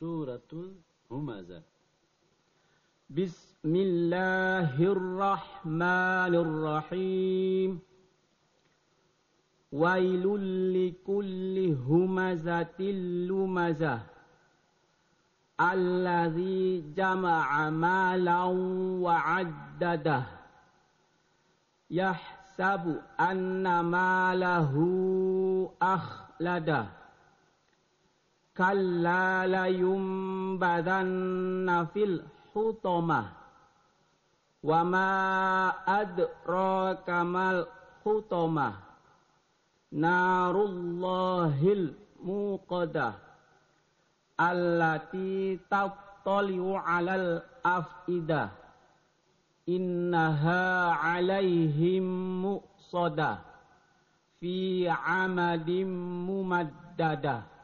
سورة همزة. بسم الله الرحمن الرحيم. ويل لكل همزة لمزة. الذي جمع مالا وعدده. يحسب أن ماله أخلده. Kalla la yumbadanna fil hutamah. Wa ma adraka mal hutamah narullahil muqadah allati tattali'u 'alal af'idah innaha 'alaihim muqsadah fi 'amadin mumaddadah